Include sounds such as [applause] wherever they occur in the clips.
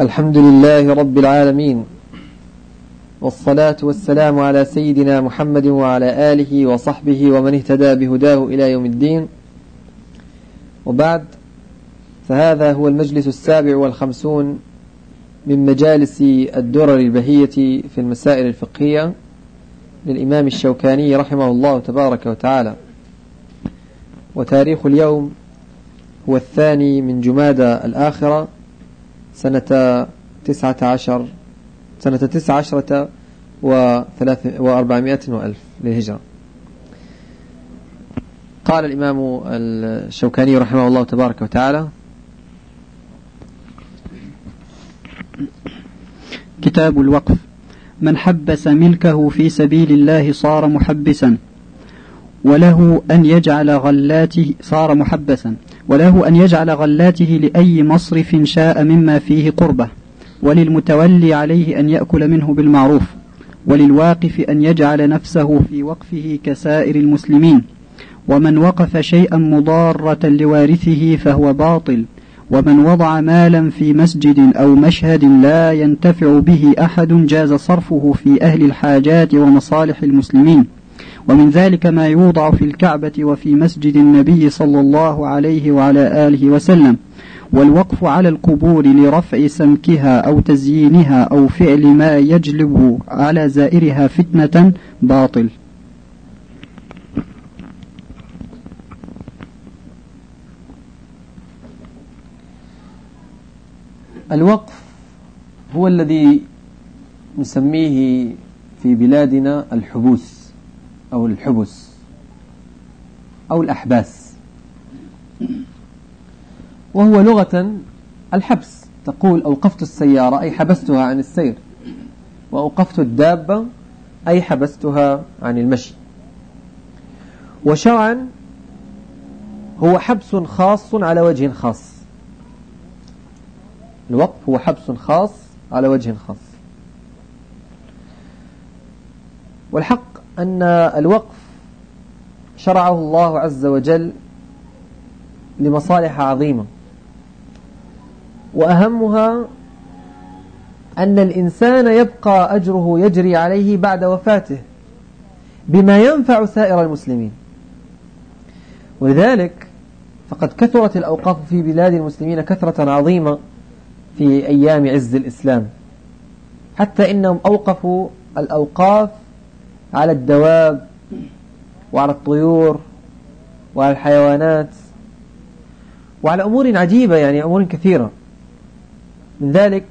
الحمد لله رب العالمين والصلاة والسلام على سيدنا محمد وعلى آله وصحبه ومن اهتدى بهداه إلى يوم الدين. وبعد فهذا هو المجلس السابع والخمسون من مجالس الدرر البهية في المسائل الفقهية للإمام الشوكاني رحمه الله تبارك وتعالى. وتاريخ اليوم هو الثاني من جمادى الآخرة. سنة تسعة عشر سنة تسعة عشرة وثلاث وأربعمائة وألف للهجرة. قال الإمام الشوكاني رحمه الله تبارك وتعالى كتاب الوقف من حبس ملكه في سبيل الله صار محبسا وله أن يجعل غلاته صار محبسا. وله أن يجعل غلاته لأي مصرف شاء مما فيه قربة وللمتولي عليه أن يأكل منه بالمعروف وللواقف أن يجعل نفسه في وقفه كسائر المسلمين ومن وقف شيئا مضارة لوارثه فهو باطل ومن وضع مالا في مسجد أو مشهد لا ينتفع به أحد جاز صرفه في أهل الحاجات ومصالح المسلمين. ومن ذلك ما يوضع في الكعبة وفي مسجد النبي صلى الله عليه وعلى آله وسلم والوقف على القبور لرفع سمكها أو تزيينها أو فعل ما يجلب على زائرها فتنة باطل. الوقف هو الذي نسميه في بلادنا الحبوس. أو الحبس أو الأحباس. وهو لغة الحبس. تقول أوقفت السيارة أي حبستها عن السير. وأوقفت الدابة أي حبستها عن المشي. وشرعا هو حبس خاص على وجه خاص. الوقف هو حبس خاص على وجه خاص. والحق أن الوقف شرعه الله عز وجل لمصالح عظيمة. وأهمها أن الإنسان يبقى أجره يجري عليه بعد وفاته بما ينفع سائر المسلمين. ولذلك فقد كثرت الأوقاف في بلاد المسلمين كثرة عظيمة في أيام عز الإسلام. حتى إنهم أوقفوا الأوقاف على الدواب وعلى الطيور وعلى الحيوانات وعلى أمور عجيبة يعني أمور كثيرة. من ذلك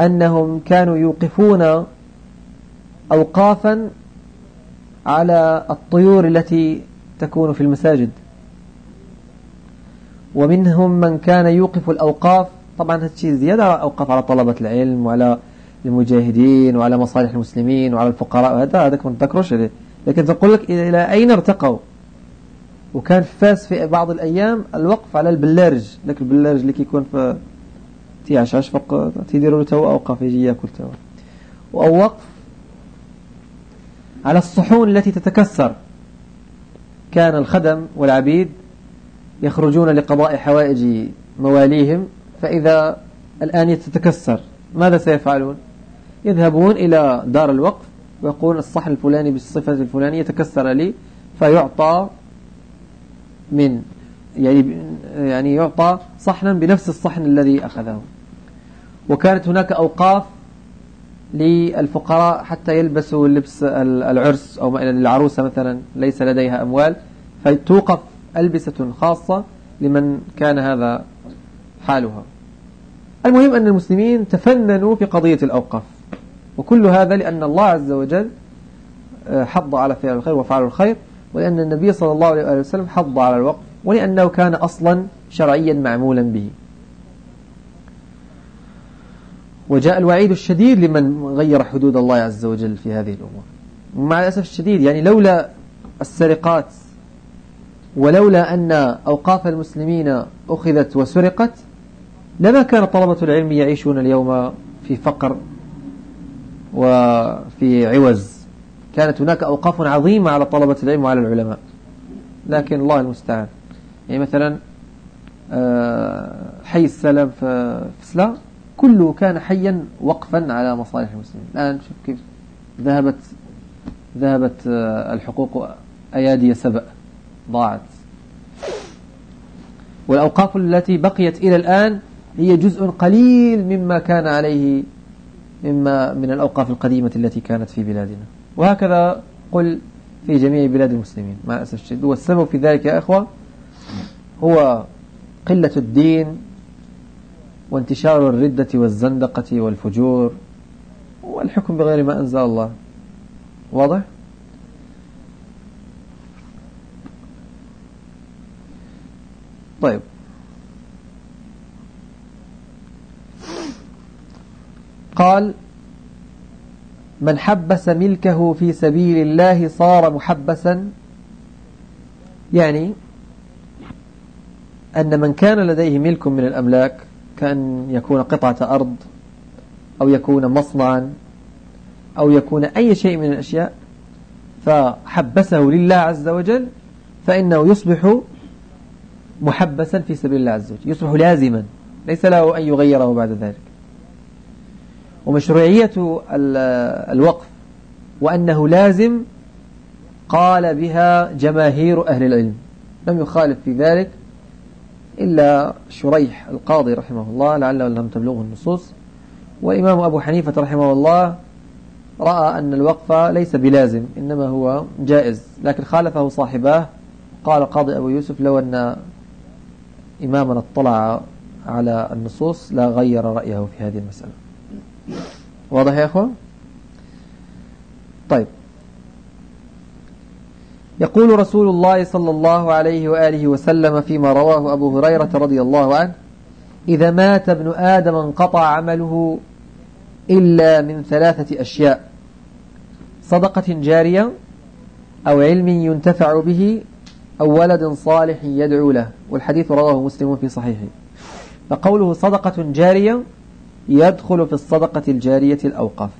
أنهم كانوا يوقفون أوقافا على الطيور التي تكون في المساجد. ومنهم من كان يوقف الأوقاف. طبعا هذا الشيء زيادة أوقف على طلبة العلم وعلى المجاهدين وعلى مصالح المسلمين وعلى الفقراء. وهذا هذا كنت تكرش لكن تقول لك إلى أين ارتقوا؟ وكان فاس في بعض الأيام الوقف على البلارج. لك البلارج اللي كيكون في تي عشاش فوق تيديروا له تو أوقف يجي ياكل تو أو وقف على الصحون التي تتكسر. كان الخدم والعبيد يخرجون لقضاء حوائج مواليهم. فإذا الآنية تتكسر ماذا سيفعلون؟ يذهبون إلى دار الوقف ويقول الصحن الفلاني بالصفة الفلانية تكسر لي فيعطى من يعني يعني يعطى صحنا بنفس الصحن الذي أخذه. وكانت هناك أوقاف للفقراء حتى يلبسوا لبس العرس أو العروسة مثلا ليس لديها أموال. فتوقف ألبسة خاصة لمن كان هذا حالها. المهم أن المسلمين تفننوا في قضية الأوقاف. وكل هذا لأن الله عز وجل آه، حض على فعل الخير وفعل الخير ولأن النبي صلى الله عليه وسلم حض على الوقف ولأنه كان أصلا شرعيا معمولا به. وجاء الوعيد الشديد لمن غير حدود الله عز وجل في هذه الأمور. مع الأسف الشديد يعني لولا السرقات ولولا أن أوقاف المسلمين أخذت وسرقت لما كان طلبة العلم يعيشون اليوم في فقر وفي عوز. كانت هناك أوقاف عظيمة على طلبة العلم وعلى العلماء. لكن الله المستعان. يعني مثلا آه، حي السلام في سلا كله كان حيا وقفا على مصالح المسلمين. الآن شوف كيف ذهبت ذهبت آه، الحقوق أيادي سبأ ضاعت. والأوقاف التي بقيت إلى الآن هي جزء قليل مما كان عليه مما من الأوقاف القديمة التي كانت في بلادنا. وهكذا قل في جميع بلاد المسلمين. مع الأسف الشديد. والسبب في ذلك يا أخوة هو قلة الدين وانتشار الردة والزندقة والفجور والحكم بغير ما أنزل الله. واضح؟ طيب. قال من حبس ملكه في سبيل الله صار محبسا. يعني أن من كان لديه ملك من الأملاك كأن يكون قطعة أرض أو يكون مصنعا أو يكون أي شيء من الأشياء فحبسه لله عز وجل فإنه يصبح محبسا في سبيل الله عز وجل يصبح لازما ليس له أن يغيره بعد ذلك. ومشروعية الوقف وأنه لازم قال بها جماهير أهل العلم. لم يخالف في ذلك إلا شريح القاضي رحمه الله لعله لم تبلغه النصوص. وإمام أبو حنيفة رحمه الله رأى أن الوقف ليس بلازم إنما هو جائز. لكن خالفه صاحباه قال قاضي أبو يوسف لو أن إمامنا اطلع على النصوص لا غير رأيه في هذه المسألة. واضح يا أخوان؟ طيب. يقول رسول الله صلى الله عليه وآله وسلم فيما رواه أبو هريرة رضي الله عنه إذا مات ابن آدم انقطع عمله إلا من ثلاثة أشياء صدقة جارية أو علم ينتفع به أو ولد صالح يدعو له. والحديث رواه مسلم في صحيحه. فقوله صدقة جارية يدخل في الصدقة الجارية الأوقاف.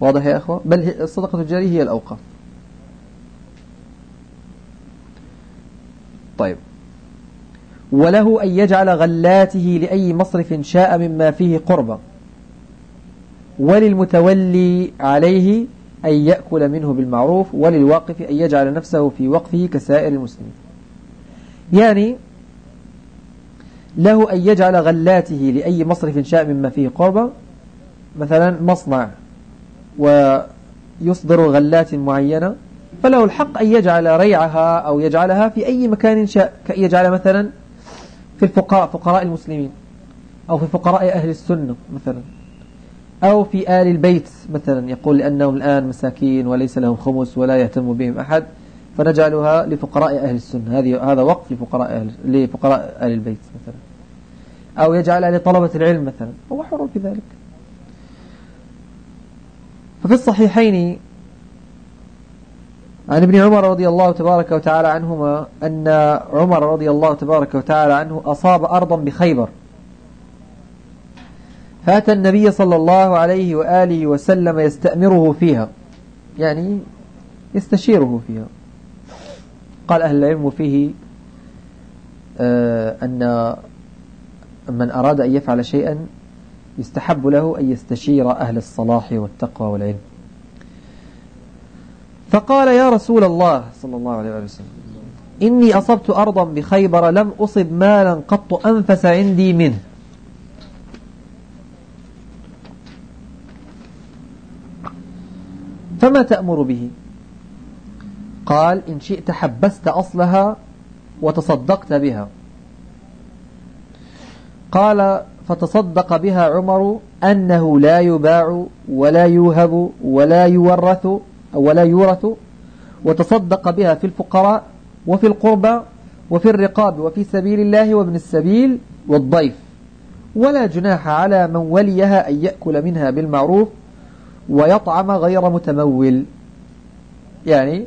واضح يا أخوة؟ بل الصدقة الجارية هي الأوقاف. طيب. وله أن يجعل غلاته لأي مصرف شاء مما فيه قربة. وللمتولي عليه أن يأكل منه بالمعروف وللواقف أن يجعل نفسه في وقفه كسائر المسلمين. يعني له أن يجعل غلاته لأي مصرف شاء مما فيه قربة مثلا مصنع ويصدر غلات معينة فله الحق أن يجعل ريعها أو يجعلها في أي مكان شاء كأن يجعل مثلا في الفقراء فقراء المسلمين أو في فقراء أهل السنة مثلا أو في آل البيت مثلا يقول لأنهم الآن مساكين وليس لهم خمس ولا يهتم بهم أحد فنجعلها لفقراء أهل السنة. هذه هذا وقف لفقراء أهل لفقراء آل البيت مثلا. أو يجعلها لطلبة العلم مثلا هو حر في ذلك. ففي الصحيحين عن ابن عمر رضي الله تبارك وتعالى عنهما أن عمر رضي الله تبارك وتعالى عنه أصاب أرضا بخيبر. فأتى النبي صلى الله عليه وآله وسلم يستأمره فيها يعني يستشيره فيها. قال أهل العلم فيه آه، أن من أراد أن يفعل شيئا يستحب له أن يستشير أهل الصلاح والتقوى والعلم. فقال يا رسول الله صلى الله عليه وسلم إني أصبت أرضا بخيبر لم أصب مالا قط أنفس عندي منه. فما تأمر به؟ قال إن شئت حبست أصلها وتصدقت بها. قال فتصدق بها عمر أنه لا يباع ولا يوهب ولا يورث ولا يورث وتصدق بها في الفقراء وفي القربى وفي الرقاب وفي سبيل الله وابن السبيل والضيف. ولا جناح على من وليها أن يأكل منها بالمعروف ويطعم غير متمول. يعني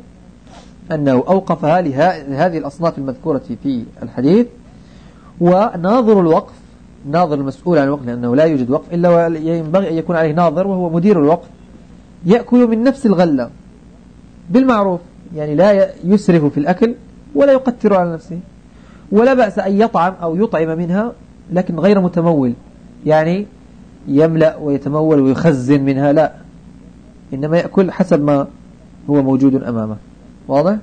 أنه أوقفها لهذه الأصناف المذكورة في الحديث. وناظر الوقف ناظر المسؤول عن الوقف لأنه لا يوجد وقف إلا ينبغي أن يكون عليه ناظر وهو مدير الوقف يأكل من نفس الغلة بالمعروف يعني لا يسرف في الأكل ولا يقتر على نفسه ولا بأس أن يطعم أو يطعم منها لكن غير متمول. يعني يملأ ويتمول ويخزن منها لا. إنما يأكل حسب ما هو موجود أمامه. واضح؟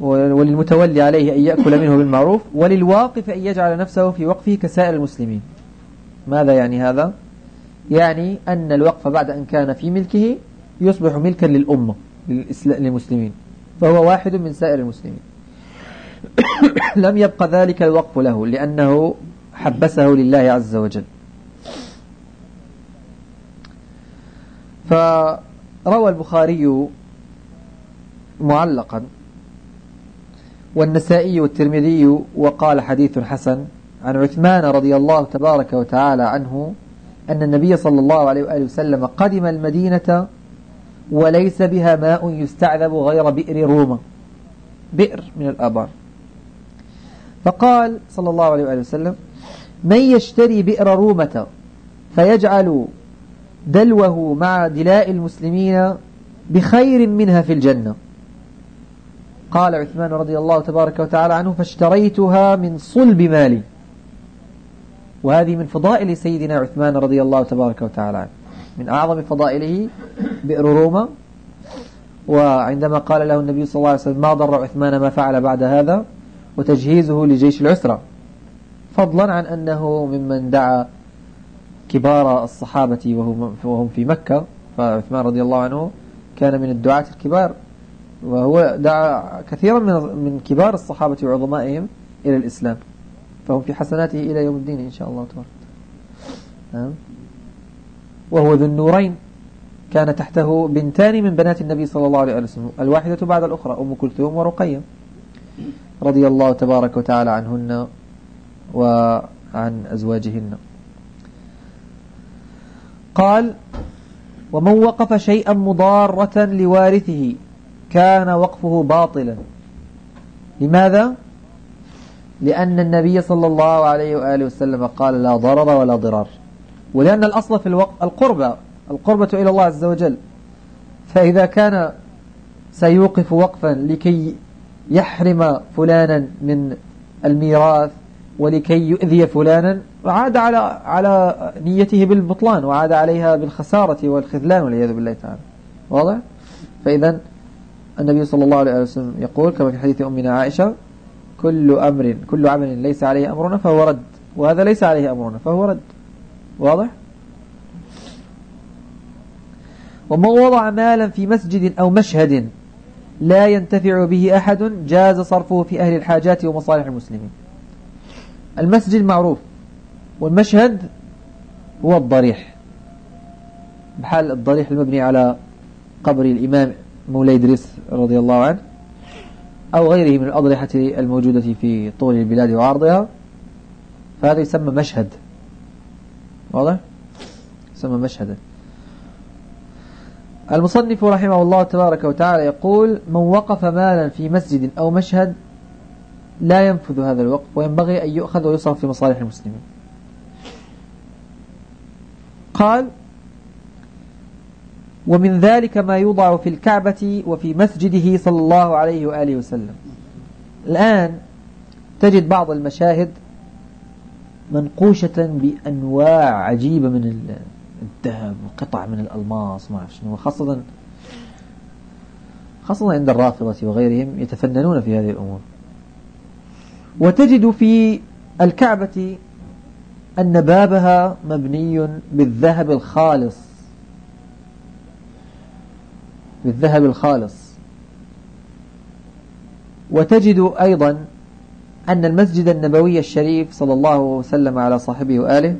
وللمتولي عليه أن يأكل منه بالمعروف وللواقف أن يجعل نفسه في وقفه كسائر المسلمين. ماذا يعني هذا؟ يعني أن الوقف بعد أن كان في ملكه يصبح ملكا للأمة للمسلمين. فهو واحد من سائر المسلمين. [coughs] لم يبق ذلك الوقف له لأنه حبسه لله عز وجل. فروى البخاري معلقا والنسائي والترمذي وقال حديث حسن عن عثمان رضي الله تبارك وتعالى عنه أن النبي صلى الله عليه وآله وسلم قدم المدينة وليس بها ماء يستعذب غير بئر روما بئر من الآبار. فقال صلى الله عليه وآله وسلم من يشتري بئر رومة فيجعل دلوه مع دلاء المسلمين بخير منها في الجنة. قال عثمان رضي الله تبارك وتعالى عنه فاشتريتها من صلب مالي. وهذه من فضائل سيدنا عثمان رضي الله تبارك وتعالى عنه. من أعظم فضائله بئر روما. وعندما قال له النبي صلى الله عليه وسلم ما ضر عثمان ما فعل بعد هذا؟ وتجهيزه لجيش العسرة. فضلا عن أنه ممن دعا كبار الصحابة وهم في مكة. فعثمان رضي الله عنه كان من الدعاة الكبار. وهو دعا كثيرا من من كبار الصحابة وعظمائهم إلى الإسلام. فهم في حسناته إلى يوم الدين إن شاء الله تبارك نعم. وهو ذو النورين. كان تحته بنتان من بنات النبي صلى الله عليه وسلم الواحدة بعد الأخرى أم كلثوم ورقية رضي الله تبارك وتعالى عنهن وعن أزواجهن. قال ومن وقف شيئا مضارة لوارثه كان وقفه باطلا. لماذا؟ لأن النبي صلى الله عليه وآله وسلم قال لا ضرر ولا ضرار. ولأن الأصل في الوقف القربة القربة إلى الله عز وجل. فإذا كان سيوقف وقفا لكي يحرم فلانا من الميراث ولكي يؤذي فلانا وعاد على على نيته بالبطلان وعاد عليها بالخسارة والخذلان والعياذ بالله تعالى. واضح؟ فإذا النبي صلى الله عليه وسلم يقول كما في حديث أمنا عائشة كل أمر كل عمل ليس عليه أمرنا فهو رد وهذا ليس عليه أمرنا فهو رد. واضح؟ ومن وضع مالا في مسجد أو مشهد لا ينتفع به أحد جاز صرفه في أهل الحاجات ومصالح المسلمين. المسجد معروف والمشهد هو الضريح. بحال الضريح المبني على قبر الإمام مولاي إدريس رضي الله عنه أو غيره من الأضرحة الموجودة في طول البلاد وعرضها. فهذا يسمى مشهد. واضح؟ يسمى مشهدا. المصنف رحمه الله تبارك وتعالى يقول من وقف مالا في مسجد أو مشهد لا ينفذ هذا الوقف وينبغي أن يؤخذ ويصرف في مصالح المسلمين. قال ومن ذلك ما يوضع في الكعبة وفي مسجده صلى الله عليه وآله وسلم. الآن تجد بعض المشاهد منقوشة بأنواع عجيبة من الذهب وقطع من الألماس ما شنو. خاصة خاصة عند الرافضة وغيرهم يتفننون في هذه الأمور. وتجد في الكعبة أن بابها مبني بالذهب الخالص. بالذهب الخالص. وتجد أيضا أن المسجد النبوي الشريف صلى الله وسلم على صاحبه وآله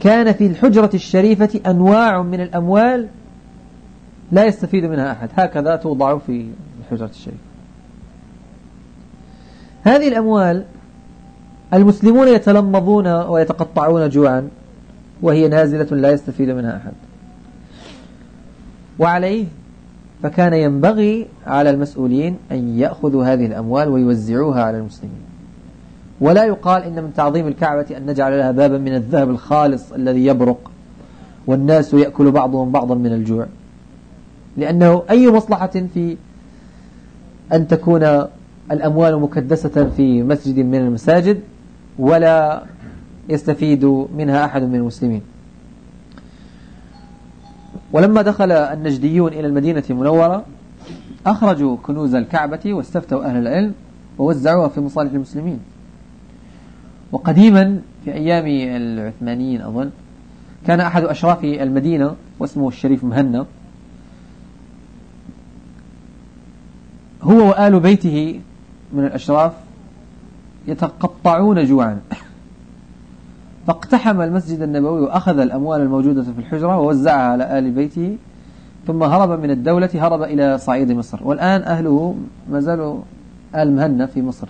كان في الحجرة الشريفة أنواع من الأموال لا يستفيد منها أحد. هكذا توضع في الحجرة الشريفة. هذه الأموال المسلمون يتلمضون ويتقطعون جوعا وهي نازلة لا يستفيد منها أحد. وعليه فكان ينبغي على المسؤولين أن يأخذوا هذه الأموال ويوزعوها على المسلمين. ولا يقال إن من تعظيم الكعبة أن نجعل لها بابا من الذهب الخالص الذي يبرق والناس يأكل بعضهم بعضا من الجوع. لأنه أي مصلحة في أن تكون الأموال مكدسة في مسجد من المساجد ولا يستفيد منها أحد من المسلمين. ولما دخل النجديون إلى المدينة المنورة أخرجوا كنوز الكعبة واستفتوا أهل العلم ووزعوها في مصالح المسلمين. وقديما في أيام العثمانيين أظن كان أحد أشراف المدينة واسمه الشريف مهنا. هو وآل بيته من الأشراف يتقطعون جوعا. فاقتحم المسجد النبوي وأخذ الأموال الموجودة في الحجرة ووزعها على آل بيته ثم هرب من الدولة هرب إلى صعيد مصر. والآن أهله ما زالوا آل مهنا في مصر.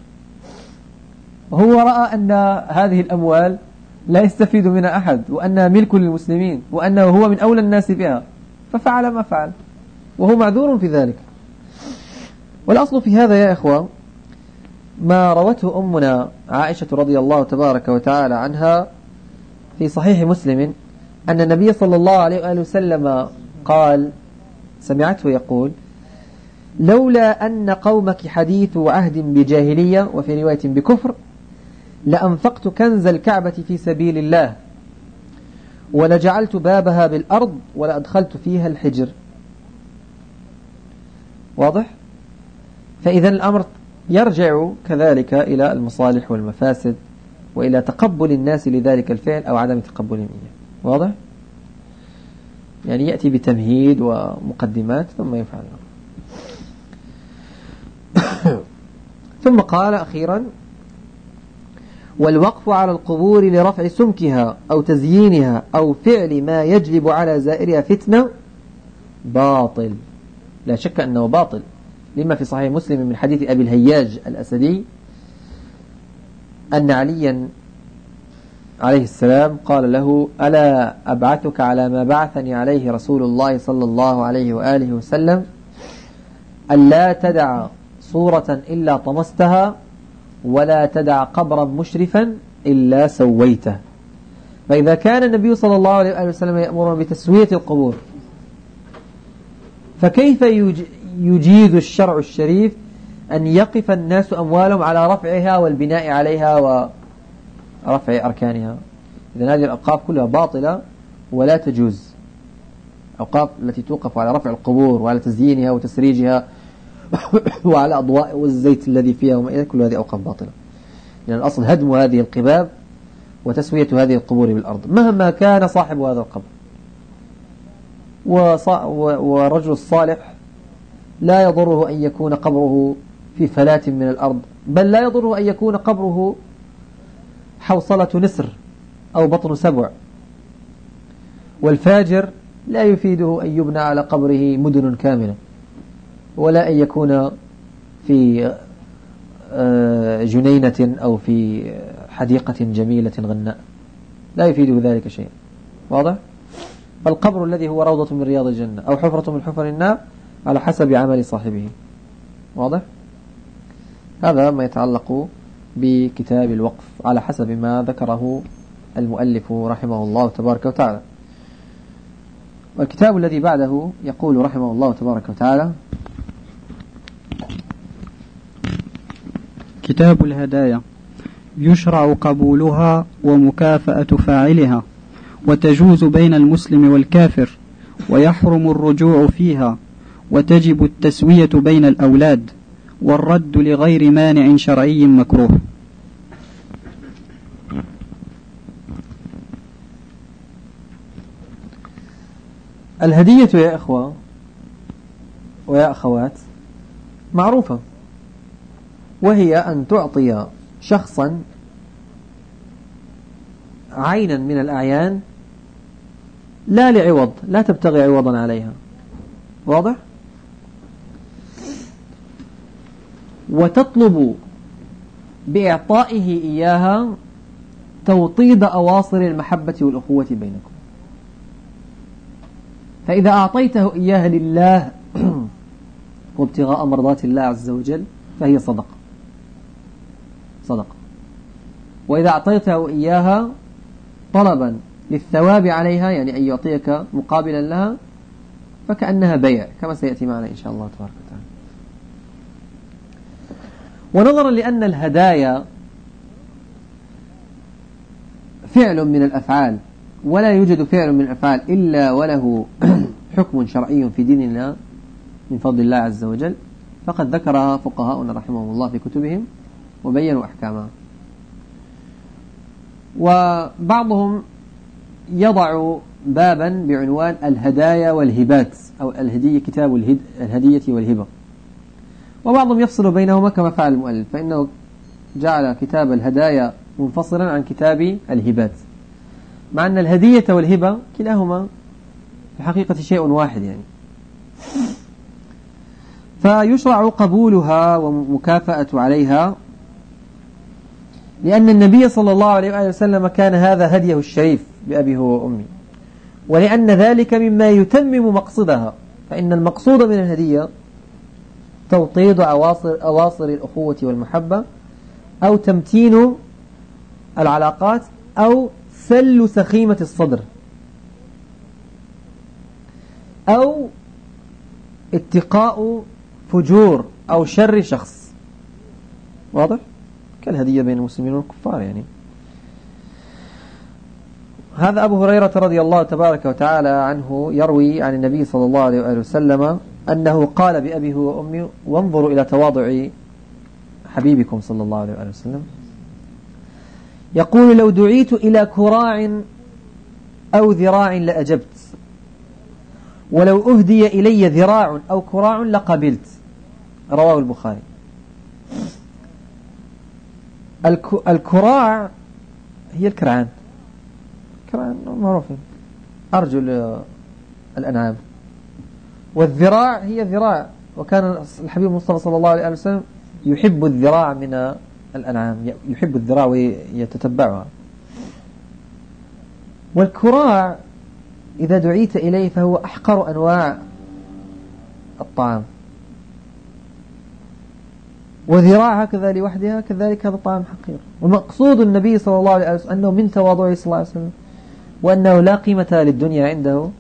وهو رأى أن هذه الأموال لا يستفيد منها أحد وأنها ملك للمسلمين وأنه هو من أولى الناس بها. ففعل ما فعل وهو معذور في ذلك. والأصل في هذا يا إخوة ما روته أمنا عائشة رضي الله تبارك وتعالى عنها في صحيح مسلم أن النبي صلى الله عليه وآله وسلم قال سمعته يقول لولا أن قومك حديث عهد بجاهلية وفي رواية بكفر لأنفقت كنز الكعبة في سبيل الله ولجعلت بابها بالأرض ولأدخلت فيها الحجر واضح؟ فإذا الأمر يرجع كذلك إلى المصالح والمفاسد وإلى تقبل الناس لذلك الفعل أو عدم تقبلهم إياه واضح؟ يعني يأتي بتمهيد ومقدمات ثم يفعل. [coughs] ثم قال أخيرا والوقف على القبور لرفع سمكها أو تزيينها أو فعل ما يجلب على زائرها فتنة باطل. لا شك أنه باطل. لما في صحيح مسلم من حديث أبي الهياج الأسدي أن عليا عليه السلام قال له ألا أبعثك على ما بعثني عليه رسول الله صلى الله عليه وآله وسلم؟ ألا تدع صورة إلا طمستها ولا تدع قبرا مشرفا إلا سويته. فإذا كان النبي صلى الله عليه وآله وسلم يأمرنا بتسوية القبور فكيف يجيز الشرع الشريف أن يقف الناس أموالهم على رفعها والبناء عليها ورفع أركانها. إذا هذه الأوقاف كلها باطلة ولا تجوز. أوقاف التي توقف على رفع القبور وعلى تزيينها وتسريجها [coughs] وعلى أضواء والزيت الذي فيها وما إلى كل هذه أوقاف باطلة. لأن الأصل هدم هذه القباب وتسوية هذه القبور بالأرض. مهما كان صاحب هذا القبر. والرجل الصالح لا يضره أن يكون قبره في فلاة من الأرض بل لا يضره أن يكون قبره حوصلة نسر أو بطن سبع والفاجر لا يفيده أن يبنى على قبره مدن كاملة ولا أن يكون في آه، جنينة أو في حديقة جميلة غناء لا يفيده ذلك شيء واضح؟ فالقبر الذي هو روضة من رياض الجنة أو حفرة من حفر النار على حسب عمل صاحبه واضح؟ هذا ما يتعلق بكتاب الوقف على حسب ما ذكره المؤلف رحمه الله تبارك وتعالى. والكتاب الذي بعده يقول رحمه الله تبارك وتعالى كتاب الهدايا يشرع قبولها ومكافأة فاعلها وتجوز بين المسلم والكافر ويحرم الرجوع فيها وتجب التسوية بين الأولاد. والرد لغير مانع شرعي مكروه. الهدية يا إخوة ويا أخوات معروفة وهي أن تعطي شخصا عينا من الأعيان لا لعوض لا تبتغي عوضا عليها. واضح؟ وتطلب بإعطائه إياها توطيد أواصر المحبة والأخوة بينكم. فإذا أعطيته إياها لله [clears throat] وابتغاء مرضات الله عز وجل فهي صدقة. صدقة. وإذا أعطيته إياها طلبا للثواب عليها يعني أن يعطيك مقابلا لها فكأنها بيع كما سيأتي معنا إن شاء الله تبارك ونظرا لأن الهدايا فعل من الأفعال ولا يوجد فعل من الأفعال إلا وله [clears throat] حكم شرعي في ديننا من فضل الله عز وجل. فقد ذكرها فقهاؤنا رحمهم الله في كتبهم وبينوا أحكامها وبعضهم يضع بابا بعنوان الهدايا والهبات أو الهدية كتاب الهدية والهبة. وبعضهم يفصل بينهما كما فعل المؤلف فإنه جعل كتاب الهدايا منفصلا عن كتاب الهبات. مع أن الهدية والهبة كلاهما في الحقيقة شيء واحد يعني. فيشرع قبولها ومكافأة عليها لأن النبي صلى الله عليه وسلم كان هذا هديه الشريف بأبي هو وأمي ولأن ذلك مما يتمم مقصدها فإن المقصود من الهدية توطيد أواصر, أواصر الأخوة والمحبة أو تمتين العلاقات أو سل سخيمة الصدر. أو اتقاء فجور أو شر شخص. واضح؟ كالهدية بين المسلمين والكفار يعني. هذا أبو هريرة رضي الله تبارك وتعالى عنه يروي عن النبي صلى الله عليه وآله وسلم أنه قال بأبيه وأمي وانظروا إلى تواضع حبيبكم صلى الله عليه وسلم. يقول لو دعيت إلى كراع أو ذراع لأجبت ولو أهدي إلي ذراع أو كراع لقبلت. رواه البخاري. الكراع هي الكرعان كرعان معروفين أرجل الأنعام. والذراع هي ذراع. وكان الحبيب المصطفى صلى الله عليه وسلم يحب الذراع من الأنعام يحب الذراع ويتتبعها. والكراع إذا دعيت إليه فهو أحقر أنواع الطعام. وذراع هكذا لوحدها كذلك هذا طعام حقير. ومقصود النبي صلى الله عليه وسلم أنه من تواضعه صلى الله عليه وسلم وأنه لا قيمة للدنيا عنده.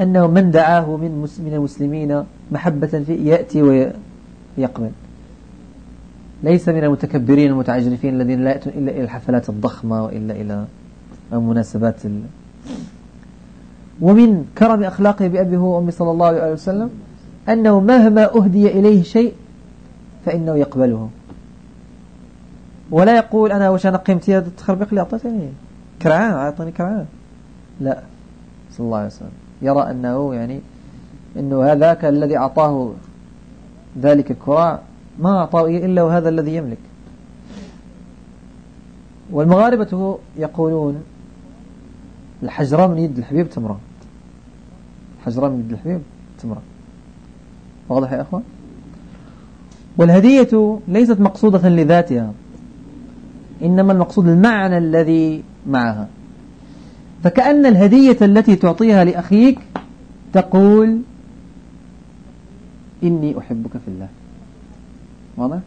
أنه من دعاه من من المسلمين محبة فيه يأتي ويقبل. ليس من المتكبرين المتعجرفين الذين لا يأتون إلا إلى الحفلات الضخمة وإلا إلى المناسبات ال... ومن كرم أخلاقه بأبيه وأمي صلى الله عليه وسلم أنه مهما أهدي إليه شيء فإنه يقبله. ولا يقول أنا وش أنا قيمتي هذا تخربق لي أعطيتني كرعان أعطني كرعان. لا صلى الله عليه وسلم. يرى أنه يعني أنه هذاك الذي أعطاه ذلك الكراع ما أعطاه إلا وهذا الذي يملك. والمغاربة يقولون الحجران من يد الحبيب تمرة. الحجران من يد الحبيب تمرة. واضح يا أخوان؟ والهدية ليست مقصودة لذاتها إنما المقصود المعنى الذي معها. فكأن الهدية التي تعطيها لأخيك تقول إني أحبك في الله واضح؟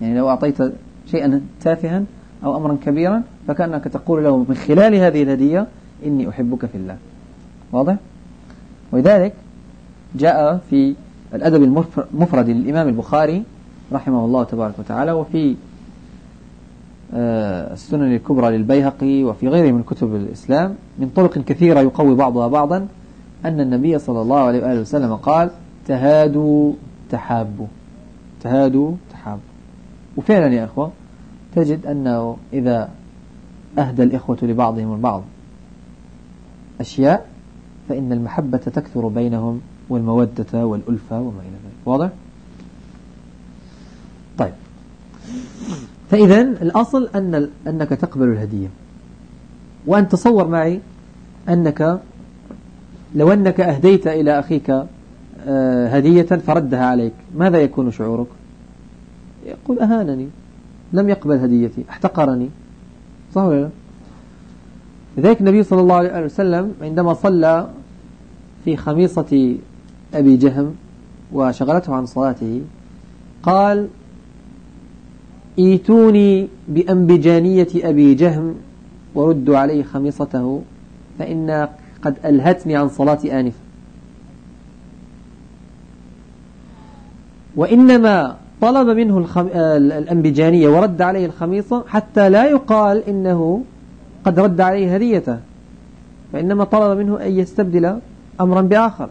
يعني لو أعطيت شيئا تافها أو أمرا كبيرا فكأنك تقول له من خلال هذه الهدية إني أحبك في الله واضح؟ ولذلك جاء في الأدب المفرد للإمام البخاري رحمه الله تبارك وتعالى وفي السنن الكبرى للبيهقي وفي غيره من كتب الإسلام من طرق كثيرة يقوي بعضها بعضا أن النبي صلى الله عليه وآله وسلم قال تهادوا تحابوا. تهادوا تحابوا. وفعلا يا أخوة تجد أنه إذا أهدى الإخوة لبعضهم البعض أشياء فإن المحبة تكثر بينهم والمودة والألفة وما إلى ذلك. واضح؟ طيب فإذا الأصل أن أنك تقبل الهدية. وأن تصور معي أنك لو أنك أهديت إلى أخيك آه، هدية فردها عليك ماذا يكون شعورك؟ يقول أهانني لم يقبل هديتي احتقرني. صح ولا لا؟ لذلك النبي صلى الله عليه وسلم عندما صلى في خميصة أبي جهم وشغلته عن صلاته قال ايتوني بأنبجانية أبي جهم وردوا عليه خميصته فإن قد ألهتني عن صلاة آنفة. وإنما طلب منه الخم... الأنبجانية ورد عليه الخميصة حتى لا يقال إنه قد رد عليه هديته فإنما طلب منه أن يستبدل أمرا بآخر.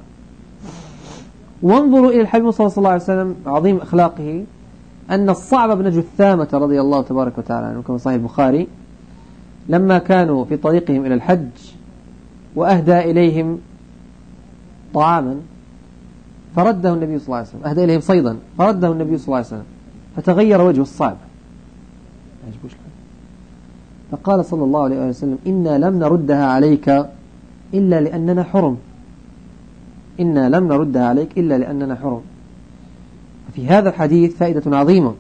وانظروا إلى الحبيب صلى الله عليه وسلم عظيم أخلاقه. أن الصعب بن جثامة رضي الله تبارك وتعالى عنه كما صحيح البخاري لما كانوا في طريقهم إلى الحج وأهدى إليهم طعاما فرده النبي صلى الله عليه وسلم أهدى إليهم صيدا فرده النبي صلى الله عليه وسلم فتغير وجه الصعب. فقال صلى الله عليه وسلم إنا لم نردها عليك إلا لأننا حرم. إنا لم نردها عليك إلا لأننا حرم. في هذا الحديث فائدة عظيمة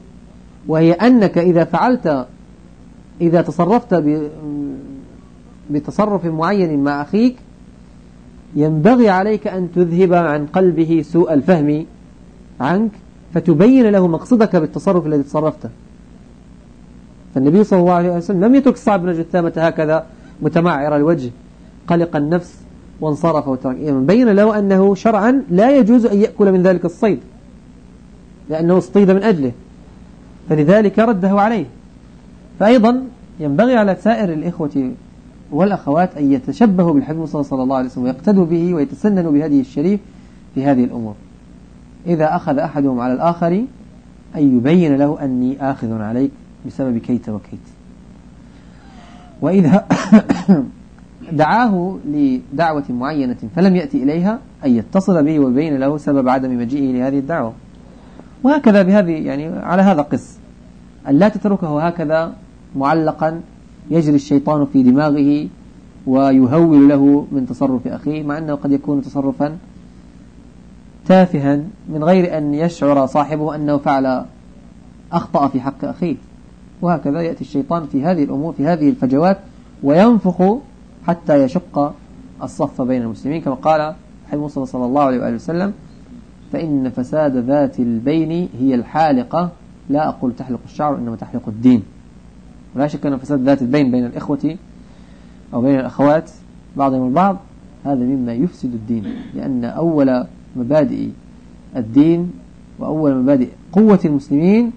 وهي أنك إذا فعلت إذا تصرفت بتصرف معين مع أخيك ينبغي عليك أن تذهب عن قلبه سوء الفهم عنك فتبين له مقصدك بالتصرف الذي تصرفته. فالنبي صلى الله عليه وسلم لم يترك صعب بن جثامة هكذا متمعر الوجه قلق النفس وانصرف وترك. بين له أنه شرعا لا يجوز أن يأكل من ذلك الصيد. لأنه اصطيد من أجله. فلذلك رده عليه. فأيضا ينبغي على سائر الإخوة والأخوات أن يتشبهوا بالحبيب صلى الله عليه وسلم ويقتدوا به ويتسننوا بهديه الشريف في هذه الأمور. إذا أخذ أحدهم على الآخر أن يبين له أني آخذ عليك بسبب كيت وكيت. وإذا [coughs] دعاه لدعوة معينة فلم يأتي إليها أن يتصل به ويبين له سبب عدم مجيئه لهذه الدعوة. وهكذا بهذه يعني على هذا قس. أن لا تتركه هكذا معلقا يجري الشيطان في دماغه ويهول له من تصرف أخيه مع أنه قد يكون تصرفا تافها من غير أن يشعر صاحبه أنه فعل أخطأ في حق أخيه. وهكذا يأتي الشيطان في هذه الأمور في هذه الفجوات وينفخ حتى يشق الصف بين المسلمين كما قال حبيب صلى الله عليه وآله وسلم فإن فساد ذات البين هي الحالقة. لا أقول تحلق الشعر إنما تحلق الدين. ولا شك أن فساد ذات البين بين الإخوة أو بين الأخوات بعضهم البعض هذا مما يفسد الدين. لأن أول مبادئ الدين وأول مبادئ قوة المسلمين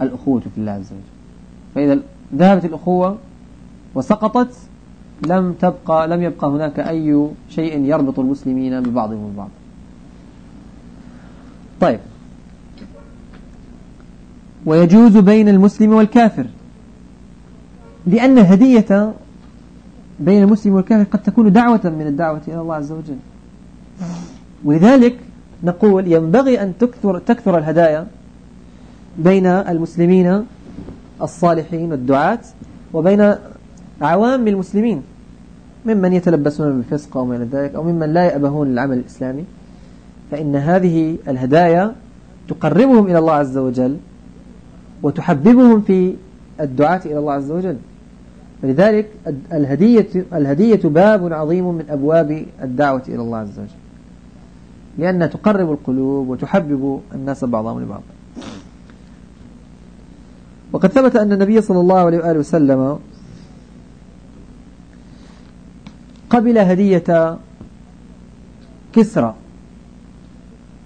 الأخوة في الله عز وجل. فإذا ذهبت الأخوة وسقطت لم تبقى لم يبقى هناك أي شيء يربط المسلمين ببعضهم البعض. طيب. ويجوز بين المسلم والكافر. لأن الهدية بين المسلم والكافر قد تكون دعوة من الدعوة إلى الله عز وجل. ولذلك نقول ينبغي أن تكثر, تكثر الهدايا بين المسلمين الصالحين والدعاة وبين عوام المسلمين ممن يتلبسون بالفسق أو من ذلك أو ممن لا يأبهون العمل الإسلامي. فإن هذه الهدايا تقربهم إلى الله عز وجل وتحببهم في الدعاة إلى الله عز وجل. فلذلك الهدية, الهدية باب عظيم من أبواب الدعوة إلى الله عز وجل. لأنها تقرب القلوب وتحبب الناس بعضهم لبعض. وقد ثبت أن النبي صلى الله عليه وآله وسلم قبل هدية كسرى.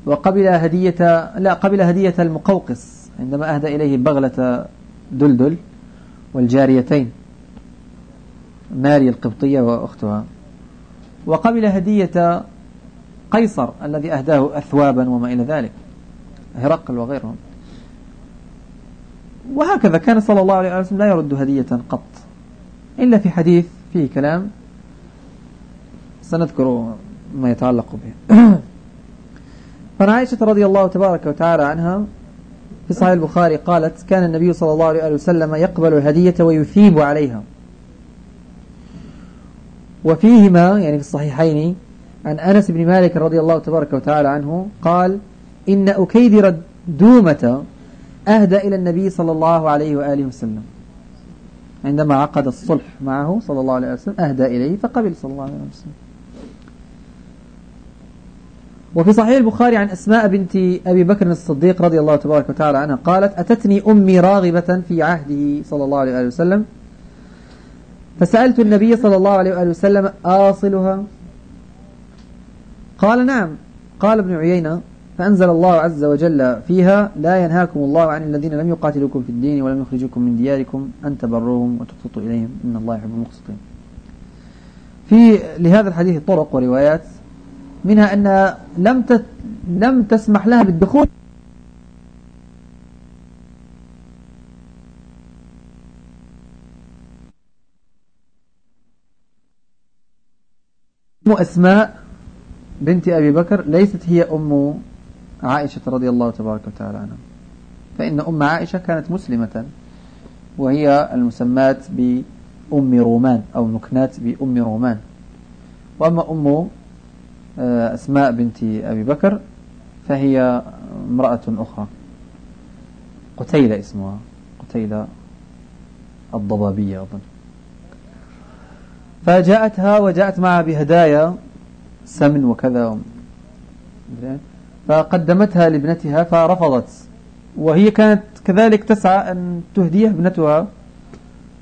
وقبل هدية لا قبل هدية المقوقس عندما أهدى إليه بغلة دلدل والجاريتين ماري القبطية وأختها وقبل هدية قيصر الذي أهداه أثوابا وما إلى ذلك هرقل وغيرهم. وهكذا كان صلى الله عليه وسلم لا يرد هدية قط إلا في حديث فيه كلام سنذكر ما يتعلق به. [clears throat] فعن عائشة رضي الله تبارك وتعالى عنها في صحيح البخاري قالت كان النبي صلى الله عليه وسلم يقبل الهدية ويثيب عليها. وفيهما يعني في الصحيحين عن أنس بن مالك رضي الله تبارك وتعالى عنه قال إن أكيدر الدومة أهدى إلى النبي صلى الله عليه وآله وسلم. عندما عقد الصلح معه صلى الله عليه وسلم أهدى إليه فقبل صلى الله عليه وسلم. وفي صحيح البخاري عن أسماء بنت أبي بكر الصديق رضي الله تبارك وتعالى عنها قالت أتتني أمي راغبة في عهده صلى الله عليه وسلم. فسألت النبي صلى الله عليه وسلم آصلها؟ قال نعم. قال ابن عيينة فأنزل الله عز وجل فيها لا ينهاكم الله عن الذين لم يقاتلوكم في الدين ولم يخرجوكم من دياركم أن تبروهم وتقسطوا إليهم. إن الله يحب المقسطين. في لهذا الحديث طرق وروايات. منها أن لم لم تسمح لها بالدخول. أم أسماء بنت أبي بكر ليست هي أم عائشة رضي الله تبارك وتعالى عنها. فإن أم عائشة كانت مسلمة وهي المسمات بأم رومان أو نكنات بأم رومان. وأما أم أسماء بنت أبي بكر فهي امرأة أخرى. قتيلة اسمها قتيلة الضبابية أظن. فجاءتها وجاءت معها بهدايا سمن وكذا. فقدمتها لابنتها فرفضت. وهي كانت كذلك تسعى أن تهديه ابنتها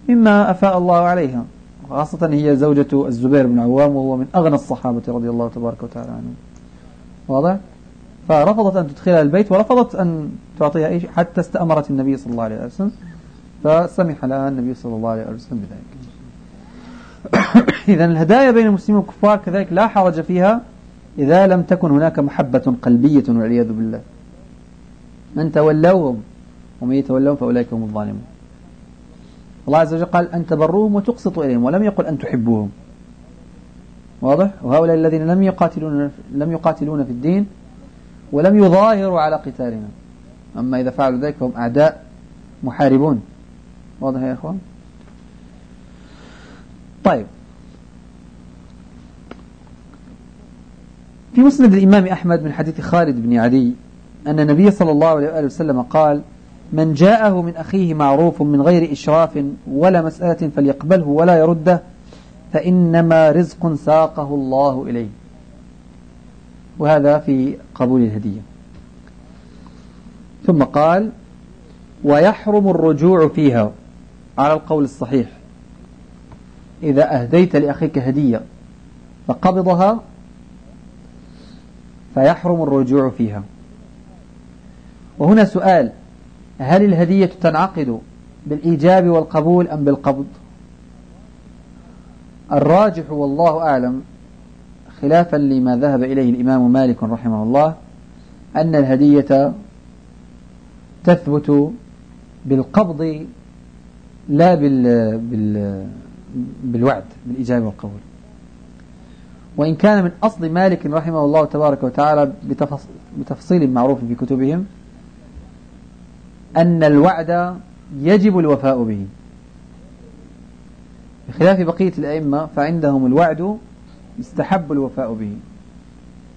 مما أفاء الله عليها. خاصة هي زوجة الزبير بن عوام وهو من أغنى الصحابة رضي الله تبارك وتعالى عنهم. واضح؟ فرفضت أن تدخلها البيت ورفضت أن تعطيها أي شيء حتى استأمرت النبي صلى الله عليه وسلم. فسمح لها النبي صلى الله عليه وسلم بذلك. [coughs] إذا الهدايا بين المسلمين والكفار كذلك لا حرج فيها إذا لم تكن هناك محبة قلبية والعياذ بالله. من تولوهم ومن يتولون فأولئك هم الظالمون. الله عز وجل قال أن تبروهم وتقسطوا إليهم ولم يقل أن تحبوهم. واضح؟ وهؤلاء الذين لم يقاتلون لم يقاتلون في الدين ولم يظاهروا على قتالنا. أما إذا فعلوا ذلك فهم أعداء محاربون. واضح يا إخوان؟ طيب. في مسند الإمام أحمد من حديث خالد بن عدي أن النبي صلى الله عليه وسلم قال من جاءه من أخيه معروف من غير إشراف ولا مسألة فليقبله ولا يرده فإنما رزق ساقه الله إليه. وهذا في قبول الهدية. ثم قال ويحرم الرجوع فيها على القول الصحيح. إذا أهديت لأخيك هدية فقبضها فيحرم الرجوع فيها. وهنا سؤال هل الهدية تنعقد بالإيجاب والقبول أم بالقبض؟ الراجح والله أعلم خلافا لما ذهب إليه الإمام مالك رحمه الله أن الهدية تثبت بالقبض لا بال, بال بالوعد بالإجابة والقبول. وإن كان من أصل مالك رحمه الله تبارك وتعالى بتفصيل معروف في كتبهم أن الوعد يجب الوفاء به. بخلاف بقية الأئمة فعندهم الوعد يستحب الوفاء به.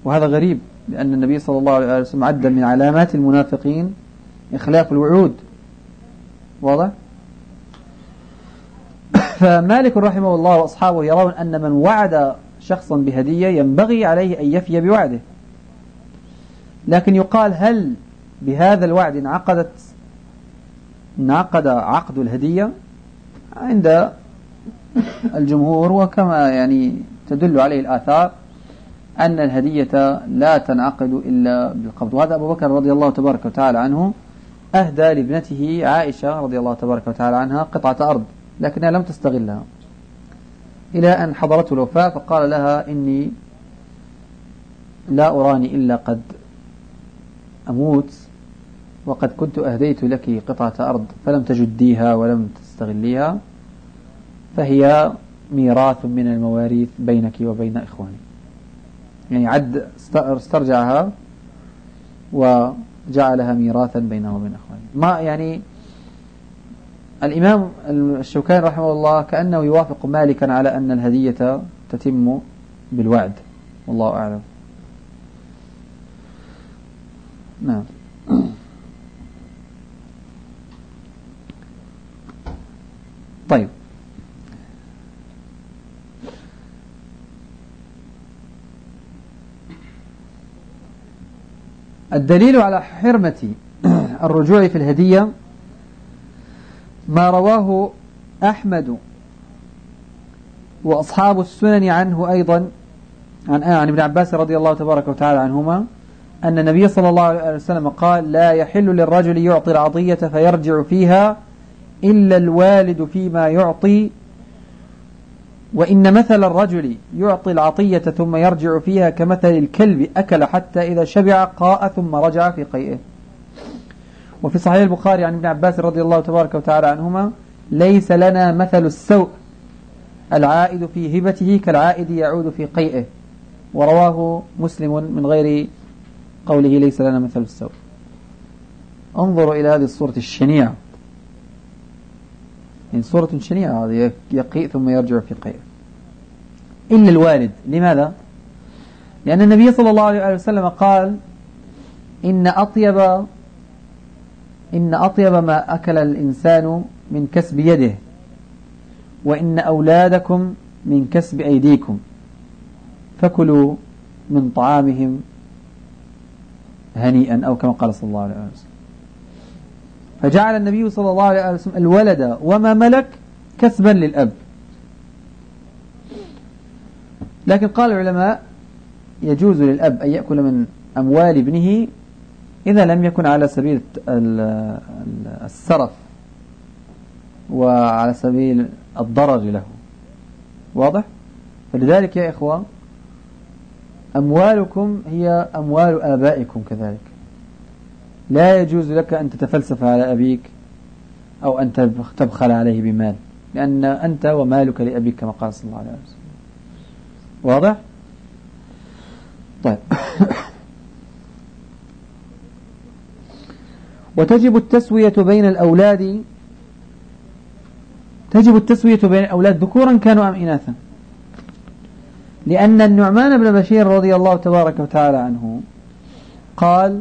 وهذا غريب لأن النبي صلى الله عليه وسلم عد من علامات المنافقين إخلاف الوعود. واضح؟ [coughs] فمالك رحمه الله وأصحابه يرون أن من وعد شخصا بهدية ينبغي عليه أن يفي بوعده. لكن يقال هل بهذا الوعد انعقدت انعقد عقد الهدية عند الجمهور وكما يعني تدل عليه الآثار أن الهدية لا تنعقد إلا بالقبض. وهذا أبو بكر رضي الله تبارك وتعالى عنه أهدى لابنته عائشة رضي الله تبارك وتعالى عنها قطعة أرض لكنها لم تستغلها. إلى أن حضرته الوفاة فقال لها إني لا أراني إلا قد أموت. وقد كنت أهديت لك قطعة أرض فلم تجديها ولم تستغليها فهي ميراث من المواريث بينك وبين إخوانك. يعني عد استرجعها وجعلها ميراثا بينه وبين إخوانه ما يعني الإمام الشوكاني رحمه الله كأنه يوافق مالكا على أن الهدية تتم بالوعد. والله أعلم. نعم. طيب. الدليل على حرمة [clears throat] الرجوع في الهدية ما رواه أحمد وأصحاب السنن عنه أيضا عن عن ابن عباس رضي الله تبارك وتعالى عنهما أن النبي صلى الله عليه وسلم قال لا يحل للرجل يعطي العطية فيرجع فيها إلا الوالد فيما يعطي وإن مثل الرجل يعطي العطية ثم يرجع فيها كمثل الكلب أكل حتى إذا شبع قاء ثم رجع في قيئه. وفي صحيح البخاري عن ابن عباس رضي الله تبارك وتعالى عنهما ليس لنا مثل السوء العائد في هبته كالعائد يعود في قيئه. ورواه مسلم من غير قوله ليس لنا مثل السوء. انظروا إلى هذه الصورة الشنيعة. يعني صورة شنيعة يقيء ثم يرجع في قيء إلا الوالد لماذا؟ لأن النبي صلى الله عليه وسلم قال إن أطيب إن أطيب ما أكل الإنسان من كسب يده وإن أولادكم من كسب أيديكم. فكلوا من طعامهم هنيئا أو كما قال صلى الله عليه وسلم. فجعل النبي صلى الله عليه وسلم الولد وما ملك كسبا للأب. لكن قال العلماء يجوز للأب أن يأكل من أموال ابنه إذا لم يكن على سبيل السرف وعلى سبيل الضرر له. واضح؟ فلذلك يا إخوة أموالكم هي أموال آبائكم كذلك. لا يجوز لك أن تتفلسف على أبيك أو أن تبخل عليه بمال لأن أنت ومالك لأبيك كما قال صلى الله عليه وسلم. واضح؟ طيب. [coughs] وتجب التسوية بين الأولاد تجب التسوية بين الأولاد ذكورا كانوا أم إناثا؟ لأن النعمان بن بشير رضي الله تبارك وتعالى عنه قال